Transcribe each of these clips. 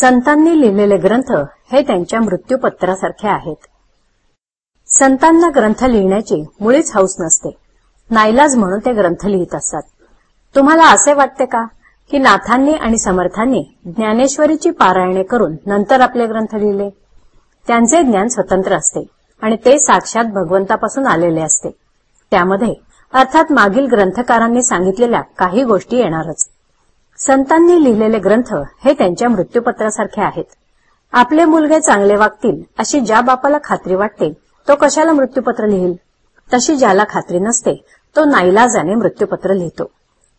संतांनी लिहिलेले ग्रंथ हे त्यांच्या मृत्यूपत्रासारखे आहेत. संतांना ग्रंथ लिहिण्याची मुळीच हौस नसते. नाईलाज म्हणून ते ग्रंथ लिहित असतात. तुम्हाला असे वाटते का की नाथांनी आणि समर्थांनी ज्ञानेश्वरीची पारायणे करून नंतर आपले ग्रंथ लिहिले? त्यांचे ज्ञान स्वतंत्र असते आणि ते साक्षात भगवंतापासून आलेले असते. त्यामध्ये अर्थात मागील ग्रंथकारांनी सांगितलेल्या काही गोष्टी येणारच. संतांनी लिहिलेले ग्रंथ हे त्यांच्या मृत्यूपत्रासारखे आहेत. आपले मुलगे चांगले वागतील अशी ज्या बापाला खात्री वाटते तो कशाला मृत्यूपत्र लिहिल? तशी ज्याला खात्री नसते तो नाईलाजाने मृत्यूपत्र लिहितो.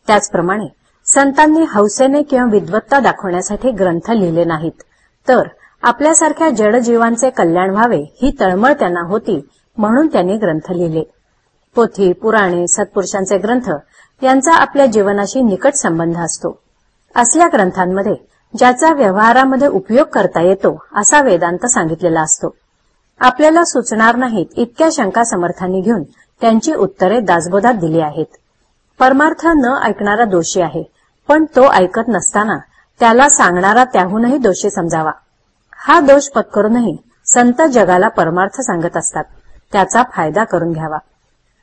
त्याचप्रमाणे संतांनी हौसेने किंवा विद्वत्ता दाखवण्यासाठी ग्रंथ लिहिले नाहीत. तर आपल्यासारख्या जडजीवांचे कल्याण व्हावे ही तळमळ त्यांना होती म्हणून त्यांनी ग्रंथ लिहिले. पोथी पुराणे सत्पुरुषांचे ग्रंथ यांचा आपल्या जीवनाशी निकट संबंध असतो. असल्या ग्रंथांमध्ये ज्याचा व्यवहारामध्ये उपयोग करता येतो असा वेदांत सांगितलेला असतो. आपल्याला सुचणार नाहीत इतक्या शंका समर्थांनी घेऊन त्यांची उत्तरे दासबोधात दिली आहेत. परमार्थ न ऐकणारा दोषी आहे पण तो ऐकत नसताना त्याला सांगणारा त्याहूनही दोषी समजावा. हा दोष पत्करूनही संत जगाला परमार्थ सांगत असतात त्याचा फायदा करून घ्यावा.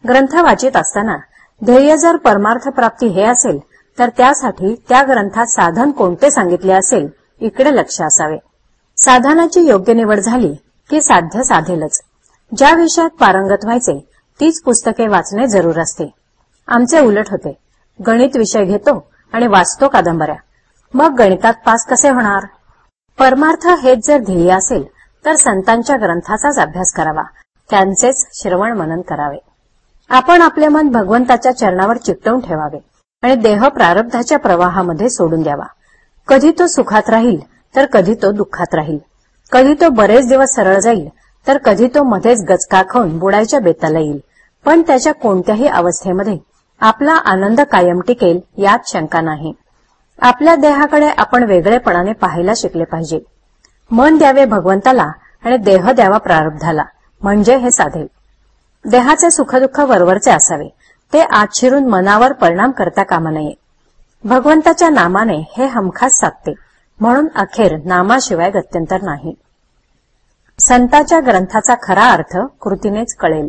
ग्रंथ वाचित असताना ध्येय जर परमार्थ प्राप्ती हे असेल तर त्यासाठी त्या ग्रंथात साधन कोणते सांगितले असेल इकडे लक्ष असावे. साधनाची योग्य निवड झाली की साध्य साधेलच. ज्या विषयात पारंगत व्हायचे तीच पुस्तके वाचणे जरूर असते. आमचे उलट होते. गणित विषय घेतो आणि वाचतो कादंबऱ्या. मग गणितात पास कसे होणार? परमार्थ हेच जर ध्येय असेल तर संतांच्या ग्रंथाचाच अभ्यास करावा. त्यांचेच श्रवण मनन करावे. आपण आपले मन भगवंताच्या चरणावर चिकटवून ठेवावे. आणि देह प्रारब्धाच्या प्रवाहामध्ये सोडून द्यावा. कधी तो सुखात राहील तर कधी तो दुःखात राहील. कधी तो बरेच दिवस सरळ जाईल तर कधी तो मध्येच गचका खाऊन बुडायच्या बेताला येईल. पण त्याच्या कोणत्याही अवस्थेमध्ये आपला आनंद कायम टिकेल यात शंका नाही. आपल्या देहाकडे आपण वेगळेपणाने पाहायला शिकले पाहिजे. मन द्यावे भगवंताला आणि देह द्यावा प्रारब्धाला. म्हणजे हे साधेल देहाचे सुखदुःख वरवरचे असावे. ते आत शिरून मनावर परिणाम करता कामा नये. भगवंताच्या नामाने हे हमखास साधते. म्हणून अखेर नामाशिवाय गत्यंतर नाही. संताच्या ग्रंथाचा खरा अर्थ कृतीनेच कळेल.